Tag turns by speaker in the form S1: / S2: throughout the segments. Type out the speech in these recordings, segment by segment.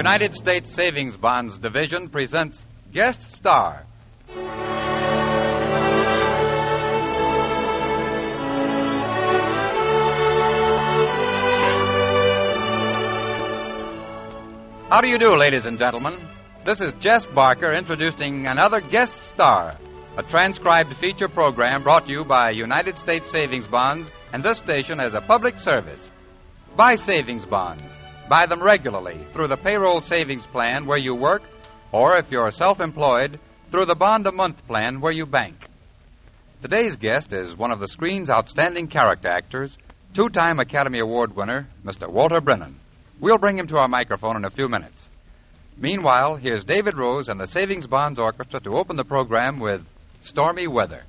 S1: United States Savings Bonds Division presents Guest Star. How do you do, ladies and gentlemen? This is Jess Barker introducing another guest star, a transcribed feature program brought to you by United States Savings Bonds and this station as a public service. Buy savings bonds. Buy them regularly through the payroll savings plan where you work, or if you're self employed, through the bond a month plan where you bank. Today's guest is one of the screen's outstanding character actors, two time Academy Award winner, Mr. Walter Brennan. We'll bring him to our microphone in a few minutes. Meanwhile, here's David Rose and the Savings Bonds Orchestra to open the program with Stormy Weather.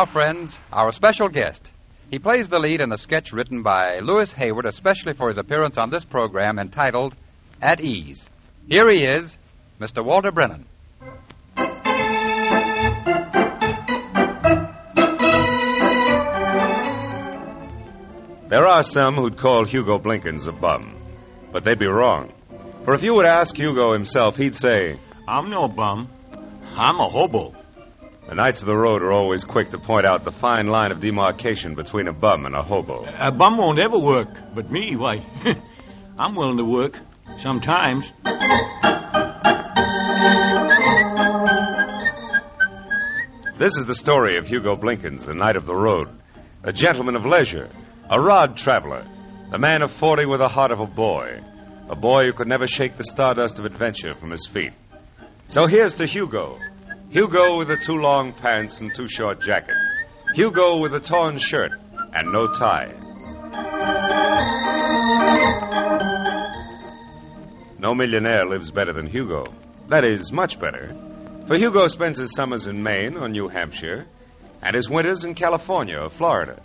S1: Now, friends, our special guest. He plays the lead in a sketch written by Lewis Hayward especially for his appearance on this program entitled At Ease. Here he is, Mr. Walter Brennan.
S2: There are some who'd call Hugo Blinkins a bum, but they'd be wrong. For if you would ask Hugo himself, he'd say,
S3: I'm no bum. I'm a hobo.
S2: The Knights of the Road are always quick to point out the fine line of demarcation between a bum and a hobo.
S3: A bum won't ever work, but me, why, I'm willing to work. Sometimes.
S2: This is the story of Hugo Blinkins, a knight of the road, a gentleman of leisure, a rod traveler, a man of forty with the heart of a boy, a boy who could never shake the stardust of adventure from his feet. So here's to Hugo. Hugo with the too long pants and too short jacket. Hugo with a torn shirt and no tie. No millionaire lives better than Hugo. That is, much better. For Hugo spends his summers in Maine or New Hampshire, and his winters in California or Florida.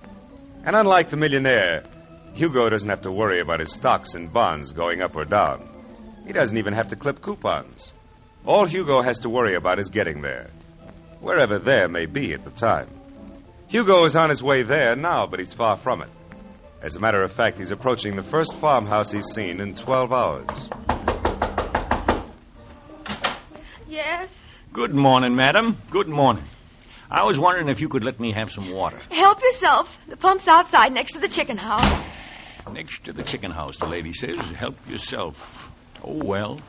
S2: And unlike the millionaire, Hugo doesn't have to worry about his stocks and bonds going up or down. He doesn't even have to clip coupons. All Hugo has to worry about is getting there, wherever there may be at the time. Hugo is on his way there now, but he's far from it. As a matter of fact, he's approaching the first farmhouse he's seen in 12 hours.
S4: Yes?
S3: Good morning, madam. Good morning. I was wondering if you could let me have some water.
S4: Help yourself. The pump's outside next to the chicken house.
S3: Next to the chicken house, the lady says. Help yourself. Oh, well.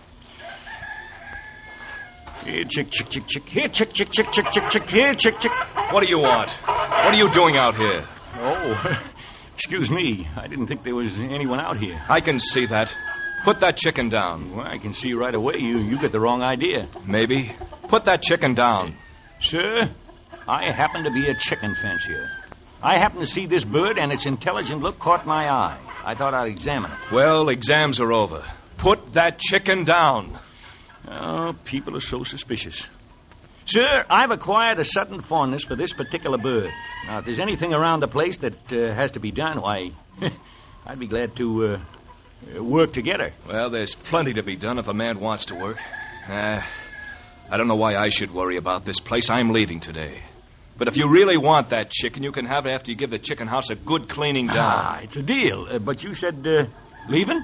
S3: Here, chick, chick, chick, chick. Here, chick, chick, chick, chick, chick, chick. Here, chick, chick.
S5: What do you want? What are you doing out here?
S3: Oh, excuse me. I didn't think there was anyone out here.
S5: I can see that. Put that chicken down.
S3: Well, I can see right away you, you get the wrong idea.
S5: Maybe. Put that chicken down.
S3: Sir, I happen to be a chicken fancier. I happen to see this bird, and its intelligent look caught my eye. I thought I'd examine it.
S5: Well, exams are over. Put that chicken down.
S3: Oh, people are so suspicious. Sir, I've acquired a sudden fondness for this particular bird. Now, if there's anything around the place that uh, has to be done, why, I'd be glad to uh, work together.
S5: Well, there's plenty to be done if a man wants to work. Uh, I don't know why I should worry about this place. I'm leaving today. But if you really want that chicken, you can have it after you give the chicken house a good cleaning down.
S3: Ah, it's a deal. Uh, but you said uh, leaving?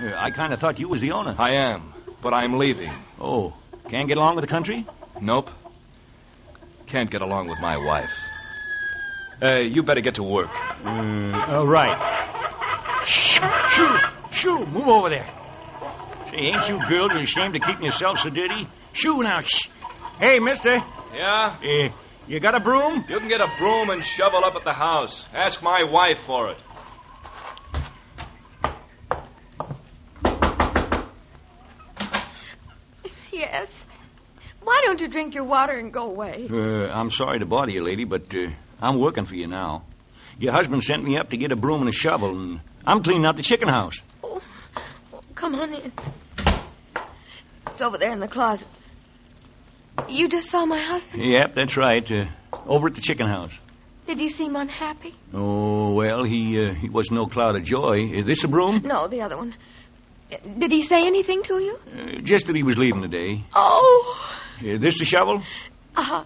S3: Uh, I kind of thought you was the owner.
S5: I am, but I'm leaving.
S3: Oh, can't get along with the country?
S5: Nope. Can't get along with my wife. Uh, you better get to work.
S3: Uh, all right. Shoo, shoo, shoo, move over there. Say, ain't you girls ashamed of keeping yourselves so dirty? Shoo now, shh. Hey, mister,
S5: Yeah?
S3: uh, you got a broom?
S5: You can get a broom and shovel up at the house. Ask my wife for it.
S4: Yes. Why don't you drink your water and go away?
S3: Uh, I'm sorry to bother you, lady, but uh, I'm working for you now. Your husband sent me up to get a broom and a shovel, and I'm cleaning out the chicken house.
S4: Oh, oh, come on in. It's over there in the closet. You just saw my husband?
S3: Yep, that's right. Uh, over at the chicken house.
S4: Did he seem unhappy?
S3: Oh, well, he uh, he was no cloud of joy. Is this a broom?
S4: No, the other one. Did he say anything to you?
S3: Uh, just that he was leaving today.
S4: Oh,
S3: Uh, this the shovel?
S4: uh,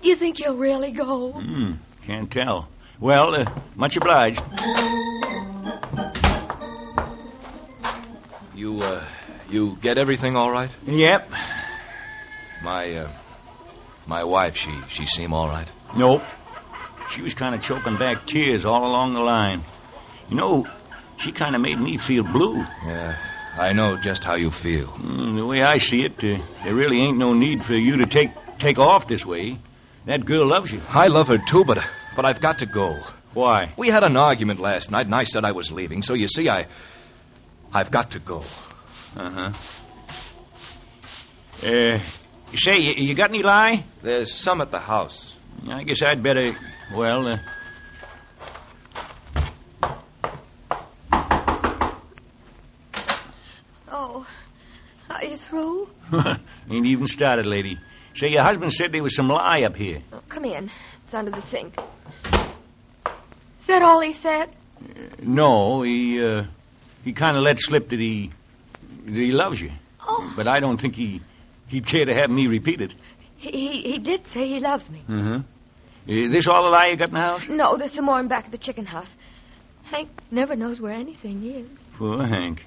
S4: do you think he'll really go?
S3: Hmm, can't tell. Well, uh, much obliged.
S5: You, uh, you get everything all right?
S3: Yep.
S5: My, uh, my wife, she, she seem all right?
S3: Nope. She was kind of choking back tears all along the line. You know, she kind of made me feel blue.
S5: Yeah, I know just how you feel.
S3: Mm, the way I see it, uh, there really ain't no need for you to take take off this way. That girl loves you.
S5: I love her too, but, but I've got to go.
S3: Why?
S5: We had an argument last night, and I said I was leaving, so you see, I, I've got to go.
S3: Uh-huh. Uh, you say, you, you got any lye?
S5: There's some at the house.
S3: I guess I'd better, well, uh...
S4: Oh, are you through?
S3: ain't even started, lady. Say, your husband said there was some lye up here.
S4: Oh, come in. It's under the sink. Is that all he said?
S3: No, he, uh, he kind of let slip that he, that he loves you.
S4: Oh,
S3: But I don't think he, he'd care to have me repeat it.
S4: he, he, he did say he loves me.
S3: Mm-hmm. Is this all the lye you got in the house?
S4: No, there's some more in back of the chicken house. Hank never knows where anything is.
S3: Poor Hank.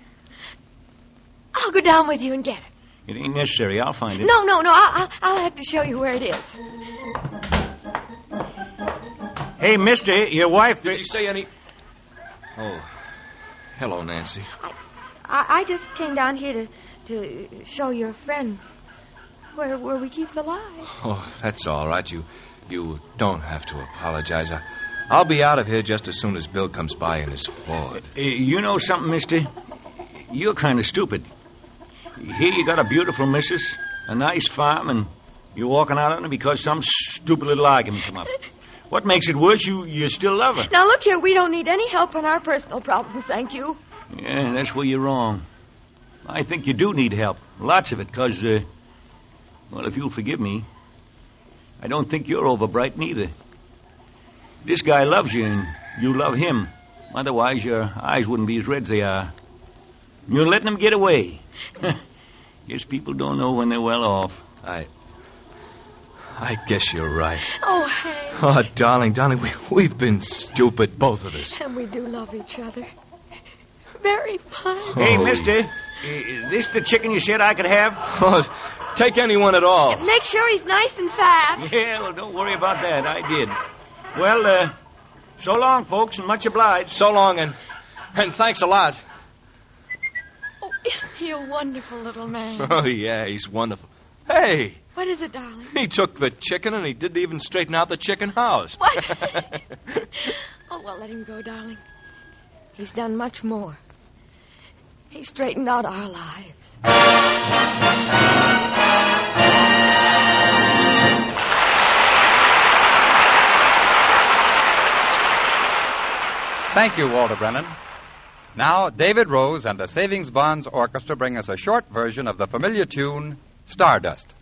S4: I'll go down with you and get it.
S3: It ain't necessary. I'll find it.
S4: No, no, no. I'll, I'll, I'll have to show you where it is.
S3: Hey, mister, your wife...
S5: Did she say any... Oh, hello, Nancy.
S4: I, I just came down here to, to show your friend where, where we keep the lye.
S5: Oh, that's all right. You, you don't have to apologize. I, I'll be out of here just as soon as Bill comes by in his Ford.
S3: Uh, you know something, mister? You're kind of stupid. Here you got a beautiful missus, a nice farm, and you're walking out on her because some stupid little argument come up. What makes it worse, you, you still love her.
S4: Now, look here. We don't need any help on our personal problems, thank you.
S3: Yeah, that's where you're wrong. I think you do need help. Lots of it, because, uh, well, if you'll forgive me, I don't think you're over bright neither. This guy loves you, and you love him. Otherwise, your eyes wouldn't be as red as they are. You're letting them get away. Guess people don't know when they're well off.
S5: I, I guess you're right.
S4: Oh, Hank.
S5: Oh, darling, darling, we, we've been stupid, both of us.
S4: And we do love each other. Very much.
S3: Hey,
S5: Oh.
S3: mister. Is this the chicken you said I could have?
S5: Oh, take anyone at all.
S4: Make sure he's nice and fat.
S3: Yeah, well, don't worry about that. I did. Well, uh, so long, folks, and much obliged.
S5: So long, and and thanks a lot.
S4: Isn't he a wonderful little man?
S5: Oh, yeah, he's wonderful. Hey,
S4: What is it, darling?
S5: he took the chicken and he didn't even straighten out the chicken house.
S4: What? oh, well, let him go, darling. He's done much more. He straightened out our lives.
S1: Thank you, Walter Brennan. Now, David Rose and the Savings Bonds Orchestra bring us a short version of the familiar tune, Stardust.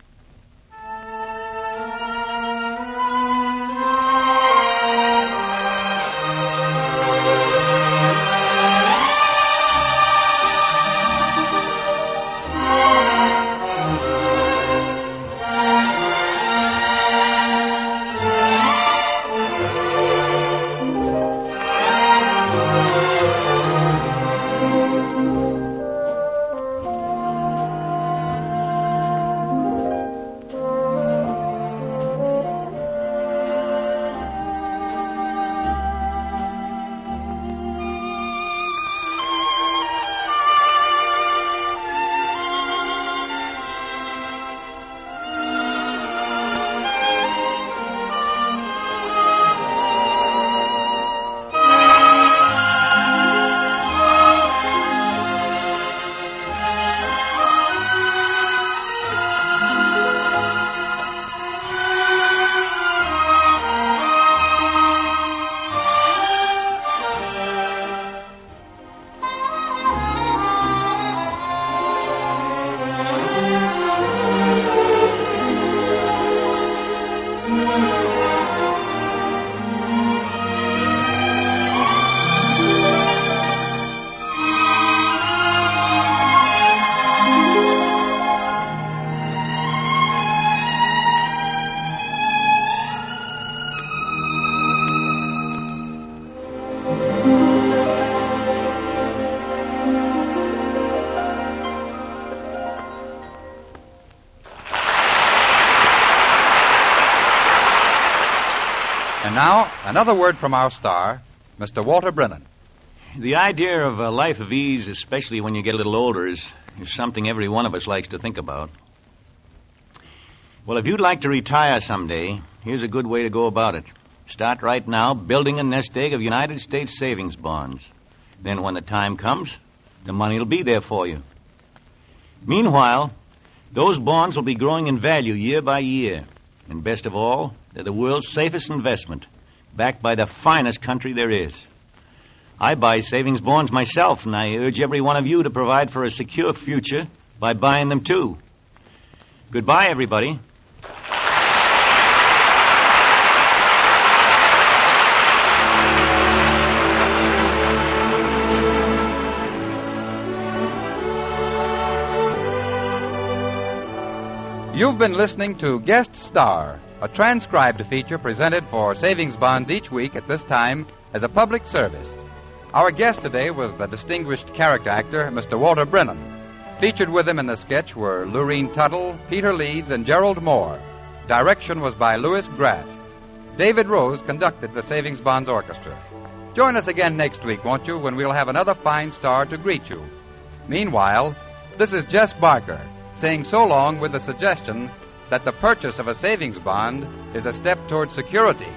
S1: And now, another word from our star, Mr. Walter Brennan.
S3: The idea of a life of ease, especially when you get a little older, is, is something every one of us likes to think about. Well, if you'd like to retire someday, here's a good way to go about it. Start right now building a nest egg of United States savings bonds. Then, when the time comes, the money will be there for you. Meanwhile, those bonds will be growing in value year by year. And best of all, they're the world's safest investment, backed by the finest country there is. I buy savings bonds myself, and I urge every one of you to provide for a secure future by buying them too. Goodbye, everybody.
S1: You've been listening to Guest Star, a transcribed feature presented for savings bonds each week at this time as a public service. Our guest today was the distinguished character actor, Mr. Walter Brennan. Featured with him in the sketch were Lurene Tuttle, Peter Leeds, and Gerald Mohr. Direction was by Louis Graff. David Rose conducted the Savings Bonds Orchestra. Join us again next week, won't you, when we'll have another fine star to greet you. Meanwhile, this is Jess Barker saying so long with the suggestion that the purchase of a savings bond is a step toward security